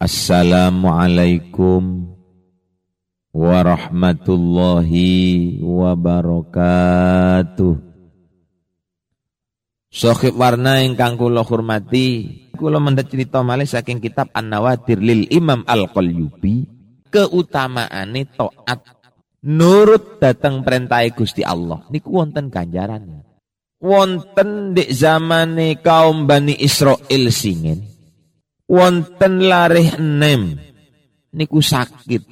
Assalamualaikum warahmatullahi wabarakatuh. Sohib warna ingkang kula hormati, kula mendet cerita malih saking kitab An-Nawadir lil Imam Al-Qalyubi, keutamaane taat nurut datang perintah Gusti Allah niku wonten ganjarannya. Wonten di zamane kaum Bani Israel singen wonten larih enem niku sakit.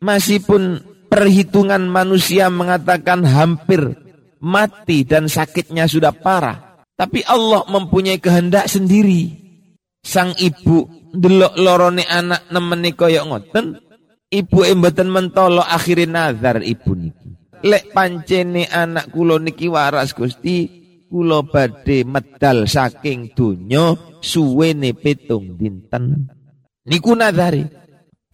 Masih pun perhitungan manusia mengatakan hampir mati dan sakitnya sudah parah. Tapi Allah mempunyai kehendak sendiri. Sang ibu delok lorone anak nemeni kaya ngoten, ibu mboten mentolo akhirin nazar ibu niki. Lek pancene anak kula niki waras Gusti, kula badhe medal saking donya suwene pitung dinten. Niku nazari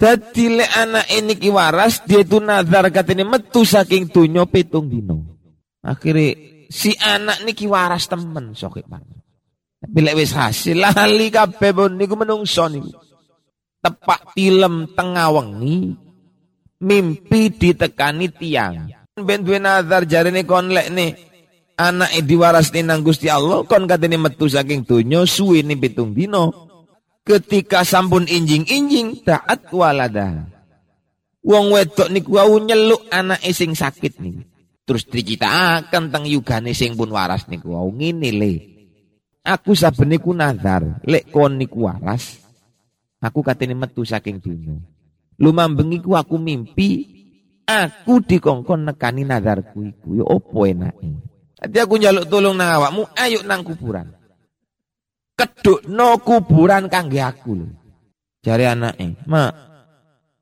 dadi lek anak ini ki waras dia itu nazar katene metu saking donya pitung dino akhirnya si anak niki waras temen sokek pak tapi lek wis hasil lali kabeh pun niku menungso niku. Tepak film tengah wengi mimpi ditekani tiang ben duwe nazar jarene kon lek nih anak diwaras nang Gusti Allah kon katene metu saking donya suwene pitung dino ketika sampun injing-injing taat walada. Wong wedok niku wau nyeluk anak sing sakit nih terus diceritakan tentang yugane sing pun waras niku wau ngene le aku saben niku nazar lek kon niku waras aku katene metu saking donya. Lumambeng iku aku mimpi aku dikongkon nekani nazarku iku. Ya opo enake Nanti aku njaluk tolong nang awakmu, ayo nang kuburan. Keduk no kuburan kangge aku lho. Jare anake, "Mak,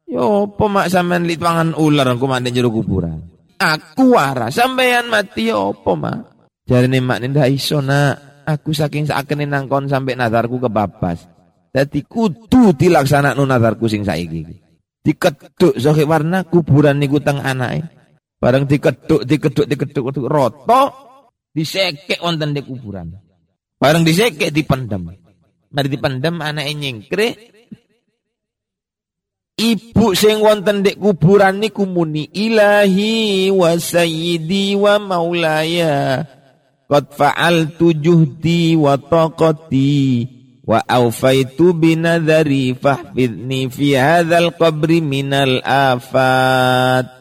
yo apa mak sampean lit pangan ular aku mandi jero kuburan?" Aku waras, sampean mati yo apa mak? Jarene mak iso nak, aku saking sakene nang kon sampai nazarku kebabas. Dadi kudu dilaksanakno nazarku sing saiki. Dikeduk sohe warna kuburan niku teng anake. Bareng dikeduk, dikeduk, dikeduk, dikeduk, roto Disekek wonten di kuburan. Bareng disekek dipendem. Mari dipendem anak nyingkre. Ibu sing wonten di kuburan niku muni ilahi wa sayyidi wa maulaya. Qad fa'altu juhdi wa taqati wa awfaitu binadari fahfidni fi hadzal qabri minal afat.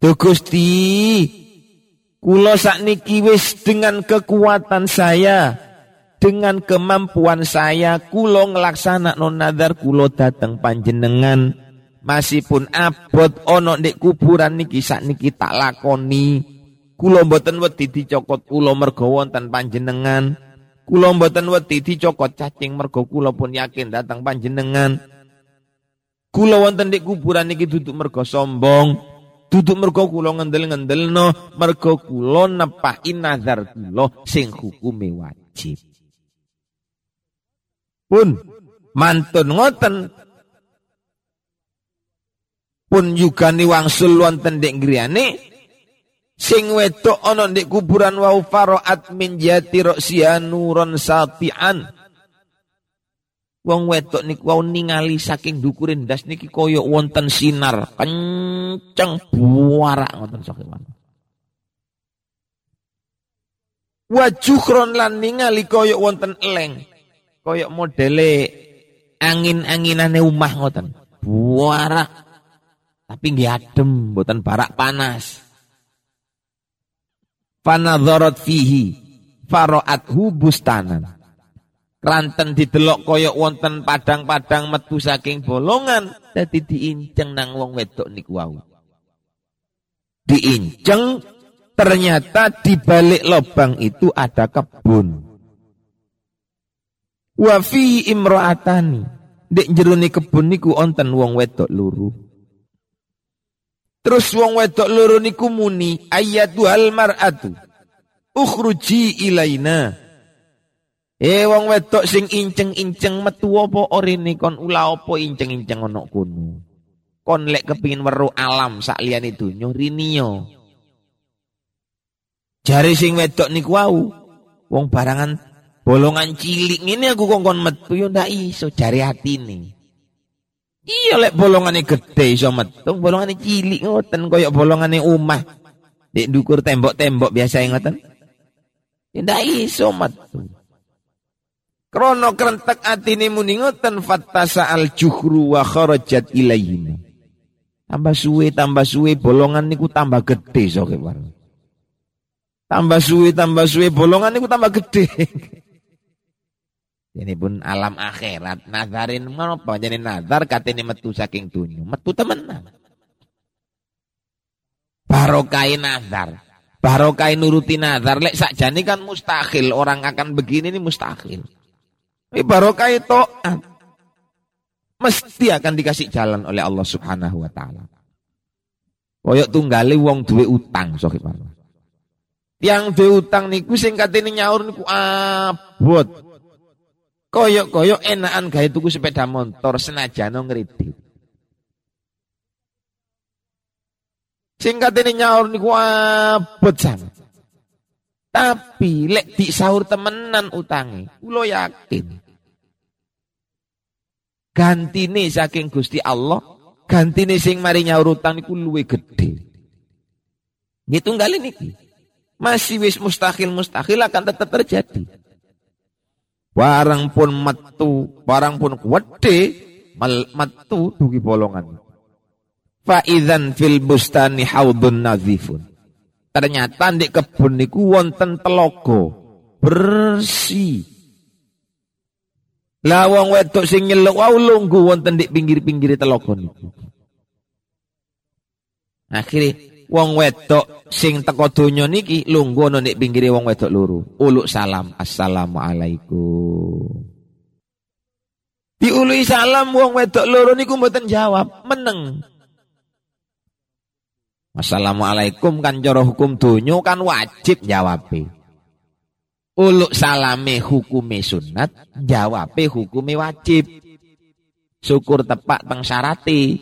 Tuh Gusti, Kulo sakniki wis dengan kekuatan saya, dengan kemampuan saya, kulo ngelaksana non nadar kulo datang panjenengan. Masih pun abot ono dek kuburan niki sakniki tak lakoni. Kulo mboten wedi dicokot kulo mergo wonten panjenengan. Kulo mboten wedi dicokot cacing mergo kulo pun yakin datang panjenengan. Kulo wonten dek kuburan niki duduk mergo sombong. Duduk mergo kula ngendel-ngendelno, mergo kula nepahi nazar kula sing hukume wajib. Pun mantun ngoten. Pun yugani wangsul wonten ndek griyane. Sing wedok ana ndek kuburan wau faraat min jati roksianuron satian Wong wedok niku wau ningali saking dukure ndas niki koyo wonten sinar kenceng buarak ngoten sakewan. Wajuhron lan ningali koyo wonten eleng. Koyo modele angin-anginane umah ngoten. Buarak. Tapi nggih adem, mboten barak panas. Fanadharat fihi faraathu bustanan Ranten didelok koyok wonten padang-padang metu saking bolongan dadi diinceng nang wong wedok niku wau. Diinceng ternyata di balik lubang itu ada kebun. Wa fi imra'atani. Dek jerone kebun niku onten wong wedok luru. Terus wong wedok luru niku muni ayatu hal mar'atu. Ukhruji ilaina. Eh wong wedok sing inceng-inceng metu apa orine kon ula apa inceng-inceng ana kono. Kon lek kepingin weruh alam sak liyane donya rinio. Jare sing wedok niku wau wong barangan Bolongan cilik ini aku kongkon metu yo ndak iso jari nih. Iya lek bolongane gede iso metu, bolongane cilik ngoten koyo bolongane omah. Dek dukur tembok-tembok biasa ngoten. Ya ndak iso metu. Krono kerentek atine muni ngoten fattasa al juhru wa kharajat ilaihim. Tambah suwe tambah suwe bolongan niku tambah gede so Tambah suwe tambah suwe bolongan niku tambah gede. Ini pun alam akhirat. Nazarin apa? Jadi nazar katanya metu saking dunia. Metu temenan. Barokai nazar. Barokai nuruti nazar. Lek sakjani kan mustahil. Orang akan begini ini mustahil. Ini barokai to'at. Mesti akan dikasih jalan oleh Allah subhanahu wa ta'ala. Koyok tunggali wong duwe utang. Sohib Yang duwe utang niku sing katene nyaur niku abot. Koyok-koyok enakan gawe tuku sepeda motor senajan ngredit. Singkat ini nyaur niku abot. Tapi lek di sahur temenan utangi, ulo yakin. Nih saking Gusti Allah, nih sing mari nyaur utang niku luwe gede. Gitu ngali niki. Masih wis mustahil mustahil akan tetap terjadi. Barang pun metu, barang pun kuwede, metu dugi bolongan. Faizan fil bustani haudun nazifun. Ternyata di kebun niku wonten telogo bersih. Lah wong wedok sing nyeluk wau lungguh wonten di pinggir-pinggir telogo niku. Akhirnya wong wedok sing teko donya niki lungguh ana nek pinggire wong wedok loro. Uluk salam, assalamualaikum. Diului salam wong wedok loro niku mboten jawab, meneng. Assalamualaikum kan cara hukum donya kan wajib jawabe. Uluk salame hukume sunat, jawabe hukume wajib. Syukur tepak teng syarati.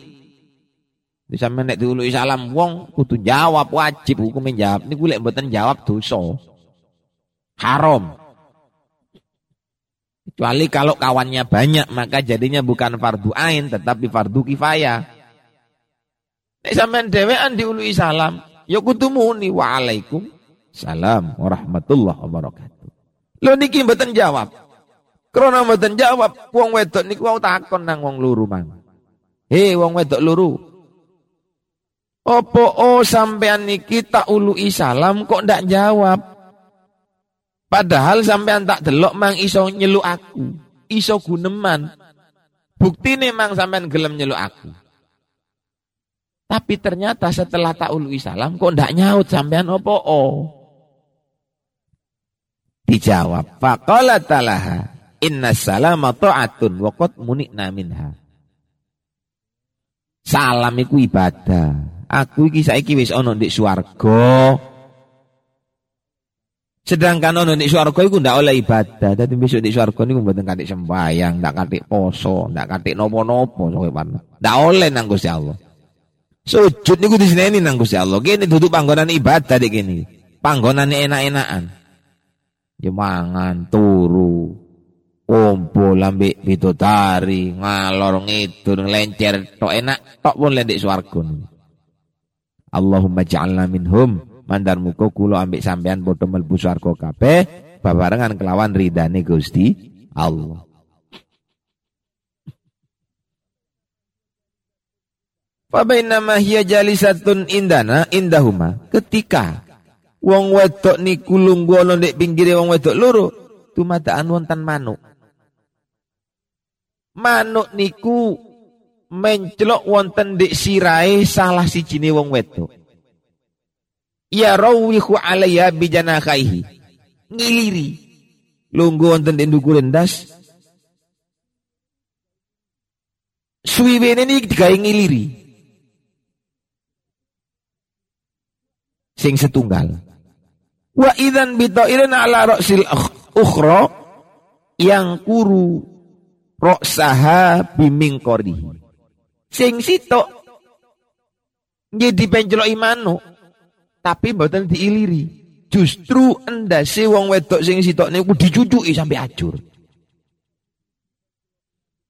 Bisa menek diului salam wong kudu jawab wajib hukumnya jawab. Ini gue mboten jawab dosa. Haram. Kecuali kalau kawannya banyak maka jadinya bukan fardu ain tetapi fardu kifayah. Nek sampean dhewean diului salam, ya kudu muni waalaikum salam warahmatullahi wabarakatuh. Lho niki mboten jawab. Krana mboten jawab, wong wedok niku wau takon nang wong luru mang. Hei wong wedok luru, Opo oh sampean niki tak ului salam kok ndak jawab. Padahal sampean tak delok mang iso nyeluk aku, iso guneman. Bukti nih mang sampean gelem nyeluk aku. Tapi ternyata setelah tak ului salam kok ndak nyaut sampean opo oh. Dijawab, faqala talaha inna salama ta'atun wa qad munikna minha. Salam iku ibadah. Aku iki saiki wis ana ndek swarga. Sedangkan ana ndek swarga iku ndak oleh ibadah. Dadi besok ndek swarga niku mboten katik sembayang, ndak katik poso, ndak katik nopo-nopo sowe Ndak oleh nang Gusti Allah. Sujud niku diseneni nang Gusti Allah. Kene duduk panggonan ibadah dik kene. Panggonane enak-enakan. Ya mangan turu. Kumpul ambek bidodari, ngalor ngidul, lencer tok enak, tok pun lendek niku. Allahumma ja'alna minhum mandar muka kula ambek sampean padha mlebu swarga kabeh babarengan kelawan ridane Gusti Allah. Fabainama hiya jalisatun indana indahuma ketika wong wedok niku lungguh ana ndek pinggire wong wedok loro tumadaan wonten manuk. Manuk niku mencelok wonten di sirai salah si cini wong wedok. Ya rawihu alaiya bijanakaihi. Ngiliri. Lunggu wonten di nduku rendas. Suwiwene ini digawe ngiliri. Sing setunggal. Wa idan bitairin ala ra'sil ukhra yang kuru roksaha biming korihi. Sing sitok nggih dipenceloki manuk tapi mboten diiliri. justru endase wong wedok sing sitok niku dicucuki sampai ajur.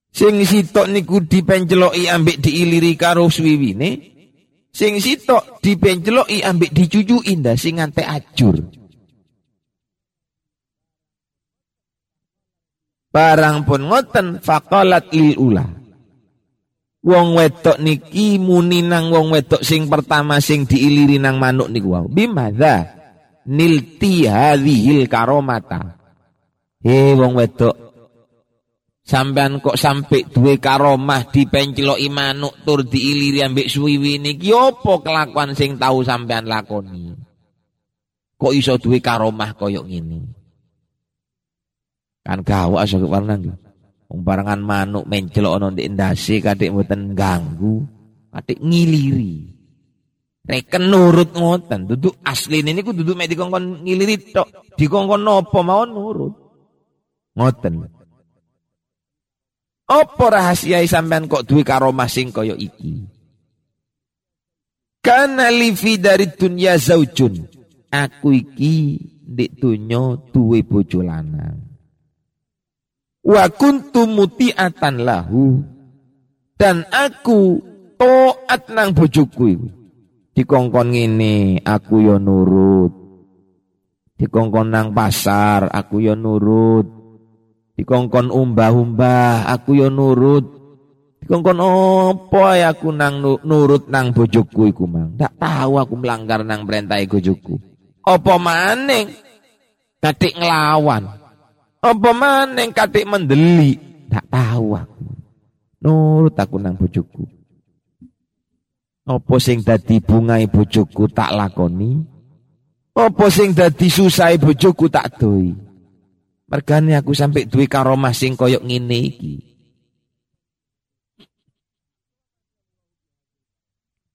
Sing sitok niku dipenceloki ambek diiliri karo swiwine, sing sitok dipenceloki ambek dicucuki ndase ngantek ajur. Barang pun ngoten faqalat lil ula. Wong wedok niki muni nang wong wedok sing pertama sing diiliri nang manuk niku wau. Bimadha nilti hadhil karomata. He wong wedok Sampean kok sampai duwe karomah dipenceloki manuk tur diiliri ambek suwiwi niki apa kelakuan sing tahu sampean lakoni? Kok iso duwe karomah koyok ngene? Kan gawak sok warna nggih. Wong barengan manuk mencelok ana ndek ndase katik mboten ganggu, katik ngiliri. Reken nurut ngoten, duduk asli ini ku duduk mek ngiliri tok, dikongkon nopo mawon nurut. Ngoten. Apa rahasia sampean kok duwe karomah sing kaya iki? Kana livi dari dunya zaujun. Aku iki ndek dunya duwe bojo. Wa kuntu muti'atan lahu. Dan aku toat nang bojoku iku. Dikongkon ngene, aku yo nurut. Dikongkon nang pasar, aku yo nurut. Dikongkon umbah-umbah, aku yo nurut. Dikongkon opo ya aku nang nurut nang bojoku iku mang. Ndak tahu aku melanggar nang perintah bojoku. Apa maning? Katik nglawan. Apa maneng katik mendeli? Tak tahu aku. Nurut aku nang bojoku. Apa sing dadi bungai bojoku tak lakoni? Apa sing dadi susai bojoku tak doi? Mergane aku sampai duwe karomah sing koyok ngene iki.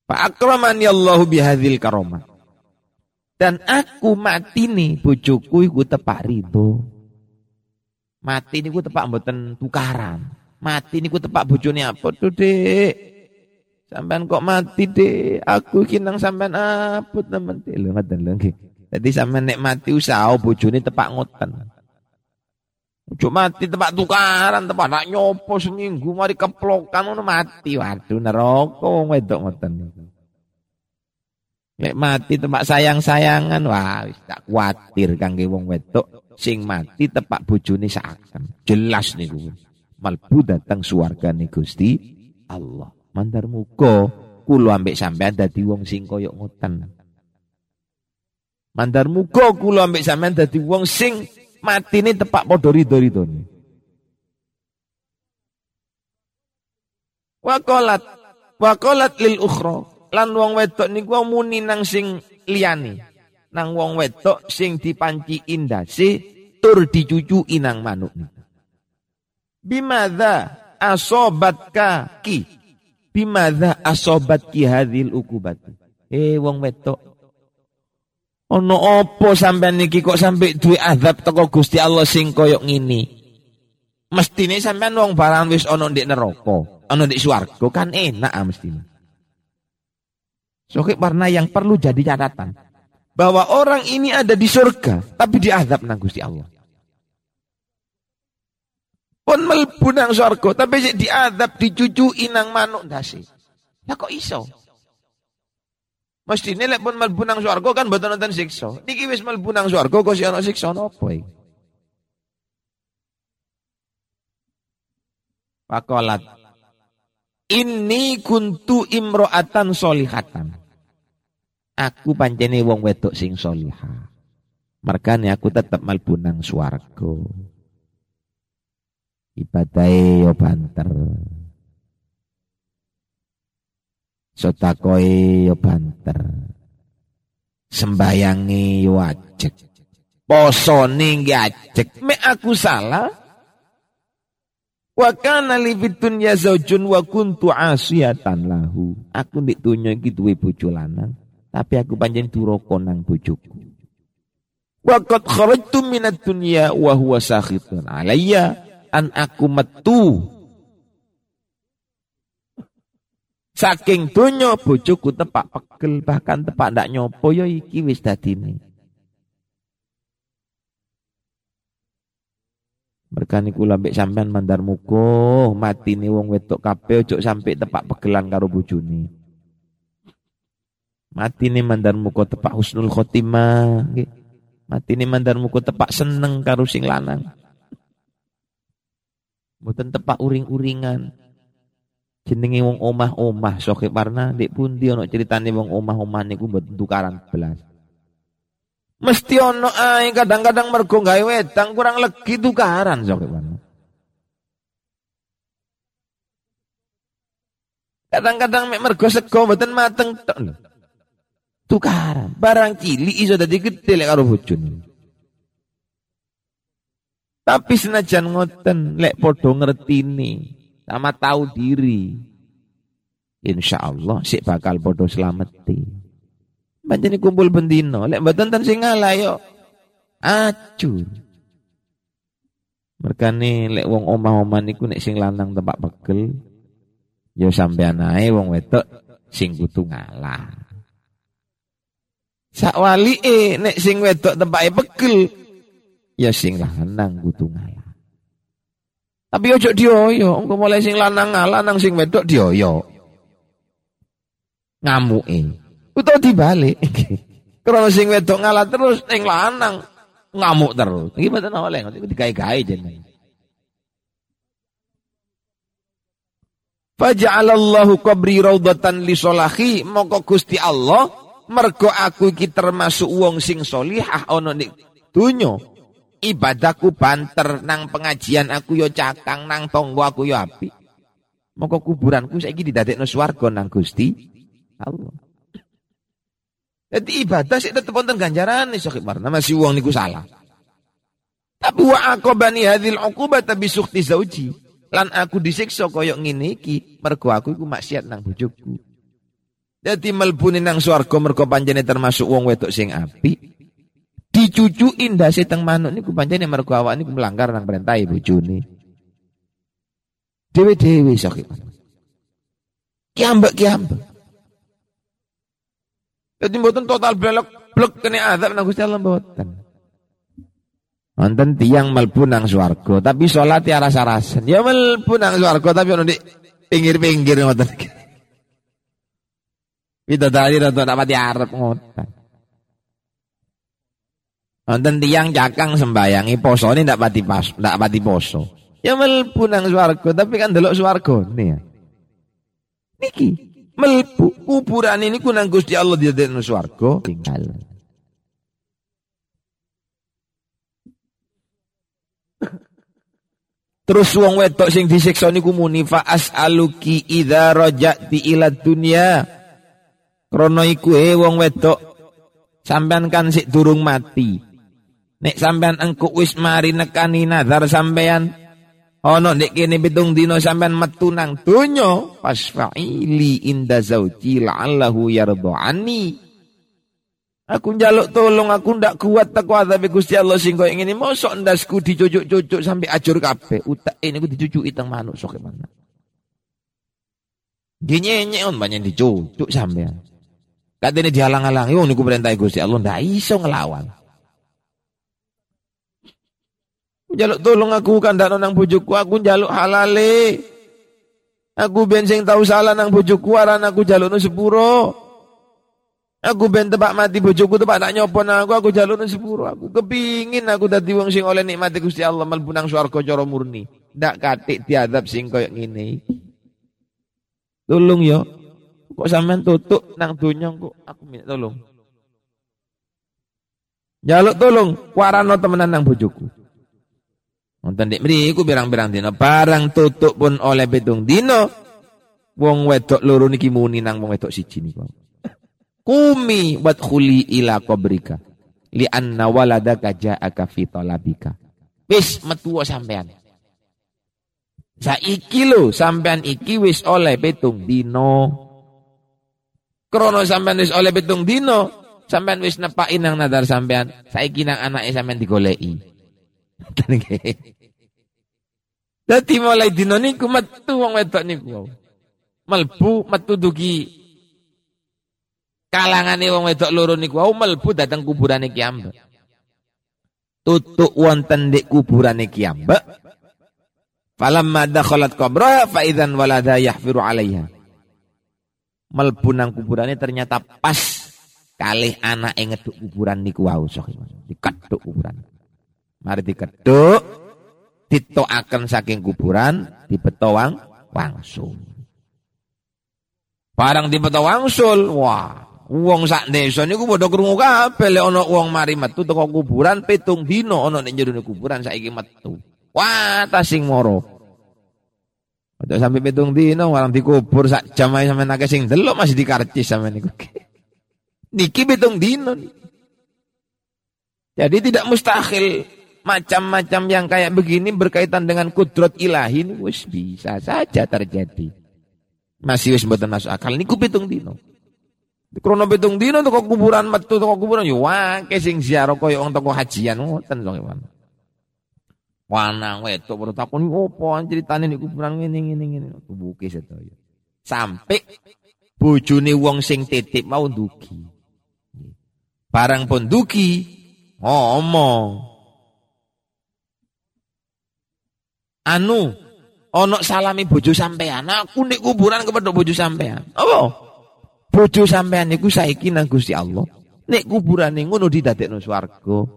Pak akramani Allahu bihadzil karomah. Dan aku mati nih bojoku iku tepak ridho. Mati niku tepak mboten tukaran. Mati niku tepak bojone apa tuh, Dek? Sampean kok mati, Dek? Aku iki nang sampean apa temen lho ngoten lho nggih. Dadi sampean nek mati usaha bojone tepak ngoten. Ojo mati tepak tukaran, tepak nak nyopo seminggu mari keplokan ngono mati. Waduh neraka wong wedok ngoten Nek mati tepak sayang-sayangan, wah wis tak kuatir kangge wong wedok sing mati tepak bojone seakan. Jelas niku. Malbu datang nih Gusti Allah. Mandar muga kula ambek sampean dadi wong sing kaya ngoten. Mandar muga kula ambek sampean dadi wong sing matine tepak padha ridho-ridhone. Waqalat waqalat lil ukhra lan wong wedok niku muni nang sing liyane nang wong wedok sing dipanci indase tur dicucu inang manuk. Bimadha asobatka ki. Bimadha asobat ki hadhil ukubat. Eh wong wedok. Ono opo sampean niki kok sampai duwe azab teko Gusti Allah sing koyok ngini. Mestine sampean wong barang wis ono ndek neraka, ono ndek swarga kan enak ah mestine. Soke warna yang perlu jadi catatan bahwa orang ini ada di surga tapi diazab nang Gusti Allah. Pun melbu nang surga tapi diazab dicucui nang manuk ndase. Ya kok iso? Mesti lek pun melbu nang surga kan mboten nonton siksa. Niki wis melbu nang surga kok si ana siksa napa iki? Pakolat Ini kuntu imro'atan solihatan. Aku pancene wong wedok sing solihah. Merkane aku tetep malbu nang swarga. Ibadahe yo banter. Sotakoe yo banter. Sembayangi yo ajek. Posone nggih ajek. Mek aku salah. Wa kana li ya zaujun wa kuntu asiyatan lahu. Aku ndek donya iki duwe tapi aku panjen duroko nang bujuku. Wakat kharajtu minat dunia wa huwa sakhitun alaiya an aku metu Saking dunia bujuku tepak pegel bahkan tepak ndak nyopo ya iki wis dadine. Mereka niku lambek sampean mandar mati nih wong wetok kape ojo sampe tepak pegelan karo bojone. Mati nih mandar muko tepak husnul khotimah. Mati nih mandar muko tepak seneng karo sing lanang. Mboten tepak uring-uringan. Jenenge wong omah-omah soke warna ndek pundi ana critane wong omah-omah niku mboten tukaran belas. Mesti ono ae kadang-kadang mergo gawe wedang kurang legi tukaran sok Kadang-kadang mek mergo sego mboten mateng tok. Tukaran, barang cilik iso dadi gede lek karo bojone. Tapi senajan ngoten lek padha ngertini sama tahu diri. Insya Allah sik bakal padha slameti. Pancen kumpul bendino, lek mboten ten sing ngalah yo acur. Merkane lek wong omah-omah niku nek sing lanang tempat pegel yo sampean ae wong wedok sing kudu ngalah. Sak e nek sing wedok tempake pegel ya sing lanang kudu ngalah. Tapi ojo dioyo, engko mulai sing lanang ngalah nang sing wedok dioyo. Ngamuke. Utawa dibalik. Krono sing wedok ngalah terus ning lanang ngamuk terus. Iki mboten oleh niku digawe-gawe jenenge. Faja'alallahu qabri raudatan li solahi moko Gusti Allah mergo aku iki termasuk wong sing solihah ana ning donya ibadahku banter nang pengajian aku yo cakang nang tonggo aku yo api moko kuburanku saiki didadekno swarga nang Gusti Allah jadi ibadah sih tetep ganjaran nih Sohib Marna masih uang niku salah. Tapi wa aqabani hadhil uqubata bi sukti zauji. Lan aku disiksa koyok ngene iki mergo aku iku maksiat nang bojoku. Dadi melbune nang swarga mergo panjene termasuk wong wedok sing apik. Dicucuki ndase teng manuk niku panjene mergo awak niku melanggar nang perintah bojone. Dewe-dewe Sohib. Kiambek kiambek. Jadi mboten total belok blok kena azab nang Gusti Allah mboten. Wonten tiyang mlebu nang swarga tapi salat ya rasa-rasen. Ya mlebu nang swarga tapi ono di pinggir-pinggir ngoten. Bidadari rada mati arep ngoten. Wonten tiyang cakang sembayangi ini ndak pati pas, ndak pati poso. Ya mlebu nang swarga tapi kan delok swarga nih. Niki melbu kuburan ini kunang Gusti Allah di dalam swarga tinggal. Terus wong wedok sing disiksa niku muni fa as'aluki idza raja'ti ila dunya. Krana iku e wong wedok sampean kan sik durung mati. Nek sampean engko wis mari nekani nazar sampean Ono nek kene pitung dino sampean metu nang donya fasfa'ili inda zauji la'allahu yardhani. Aku njaluk tolong aku ndak kuat tak kuat tapi Gusti Allah sing koyo ngene mosok ndasku dicucuk-cucuk sampai ajur kabeh. Utak ini ku dicucuki teng manuk sok mana. Dinyenyek on banyak dicucuk sampean. Katene dihalang-halangi wong niku perintah Gusti Allah ndak iso ngelawan. Jaluk tolong aku kandakno nang bojoku, aku jaluk halale. Aku ben sing tau salah nang bojoku aran aku jalukno sepuro. Aku ben tebak mati bojoku tebak nak nyopon aku, aku jalukno sepuro. Aku kepingin aku dadi wong sing oleh nikmati Gusti Allah mlebu nang swarga murni. Ndak katik diadab sing koyo ngene Tolong yo. Kok sampean tutuk nang donya kok aku minta tolong. Jaluk tolong, warano temenan nang bojoku. Wonten dik mriku pirang-pirang dina barang tutuk pun oleh betung dino. Wong wedok loro niki muni nang wong wedok siji niku. Kumi wat khuli ila qabrika li anna waladaka ja'aka fi talabika. Wis metu sampean. Saiki lho sampean iki wis oleh betung dino. Krono sampean wis oleh betung dino, sampean wis nepaki nang nadar sampean, saiki nang anake sampean digoleki. Dadi mulai dina niku metu wong wedok niku. Melbu metu dugi kalangane wong wedok loro niku wau melbu dateng kuburane kiambek. Tutuk wonten ndek kuburane kiambek, Falamma dakhalat qabraha fa idzan walada yahfiru 'alaiha. Melbu nang kuburane ternyata pas kalih anak ngeduk kuburan niku wau diketuk kuburan. Mari diketuk ditokaken saking kuburan dibetowang wangsul. Barang dibeto wangsul, wah Wong sak desa niku padha krungu kabeh lek ana wong mari metu teko kuburan pitung dina ana ning jero kuburan saiki metu. Wah, ta sing moro. Ada sampai pitung orang dikubur sak jam ae sampean akeh sing delok masih dikarcis sampean niku. Niki pitung dina. Jadi tidak mustahil macam-macam yang kayak begini berkaitan dengan kudrat ilahi ini wis bisa saja terjadi. Masih wis mboten masuk akal niku pitung dina. Krono pitung dino toko kuburan metu toko kuburan yo wae sing ziarah koyo wong toko hajian ngoten lho. Wanang wedok baru takon opo critane nek kuburan ngene ngene ngene buke sedaya. Sampai bojone wong sing titip mau dugi. Barang pun dugi ngomong. Anu, ono salami bojo sampean. Aku nek kuburan kepethuk bojo sampean. Apa? Bojo sampean niku saiki nang Gusti Allah. Nek kuburane ngono didadekno swarga.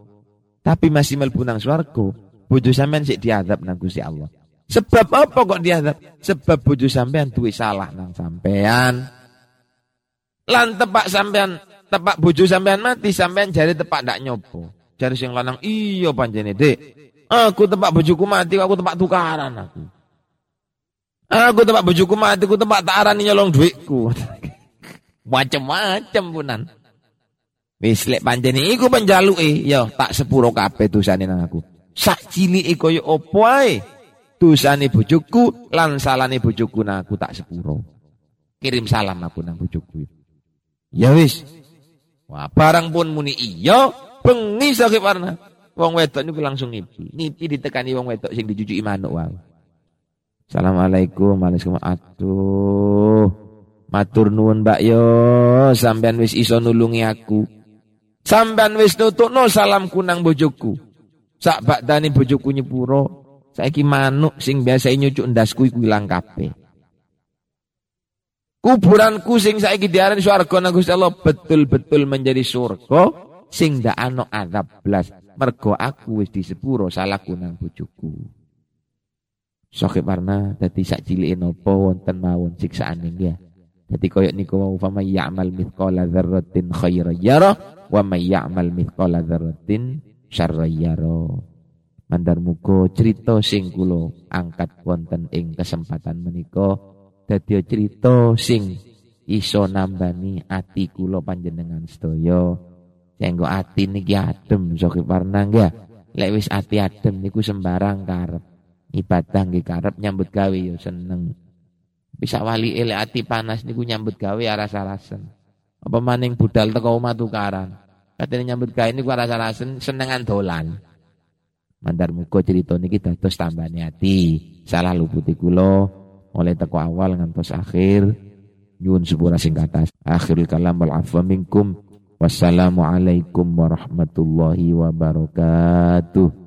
Tapi masih mlebu nang swarga, bojo sampean sik diadab nang Gusti Allah. Sebab apa kok diadab? Sebab bojo sampean duwe salah nang sampean. Lan tepak sampean, tepak bojo sampean mati, sampean jari tepak ndak nyopo. Jari sing lanang, iya panjene, Dek. Aku tepak bojoku mati, aku tepak tukaran aku. Aku tepak bojoku mati, aku tepak tak arani nyolong duitku. Macem-macem punan. Wis lek panjene iku penjaluke, ya tak sepuro kabeh dosane nang aku. Sak cilike kaya apa ae. Dosane bojoku lan salane bojoku nang aku tak sepuro. Kirim salam aku nang bojoku. Ya wis. Wah, barang pun muni iya, bengi sakit warna. Wong wedok niku langsung ngipi. Ngipi ditekani wong wedok sing dijujuki manuk wae. Assalamualaikum warahmatullahi wabarakatuh. Matur nuwun Mbak yo, sampean wis iso nulungi aku. Sampean wis nutukno salam kunang bojoku. Sak bakdane bojoku nyepuro, saiki manuk sing biasa nyucuk ndasku iku ilang kabeh. Kuburanku sing saiki diarani swarga nang Gusti Allah betul-betul menjadi surga sing ndak ana azab blas. Mergo aku wis disepuro salah kunang bojoku. Soke warna dadi sak cilike napa wonten mawon siksaan ya. Jadi koyok niku wau fa may ya'mal mithqala dzarratin khairan yara wa may ya'mal mithqala dzarratin syarran yara. Mandar muga cerita sing angkat wonten ing kesempatan menika dadi cerita sing iso nambani ati kula panjenengan sedaya. Senggo ati niki adem sok warna nggih. Lek wis ati adem niku sembarang karep. Ibadah nggih karep nyambut gawe yo seneng. Bisa wali ele ati panas niku nyambut gawe aras-arasen. Apa maning budal teko omah tukaran. Katene nyambut gawe niku aras-arasen senengan dolan. Mandar muga cerita niki dados tambane ati. Salah luputi kula mulai teko awal ngantos akhir. Nyuwun sepura sing katas. Akhirul kalam wal afwa minkum. Wassalamualaikum warahmatullahi wabarakatuh.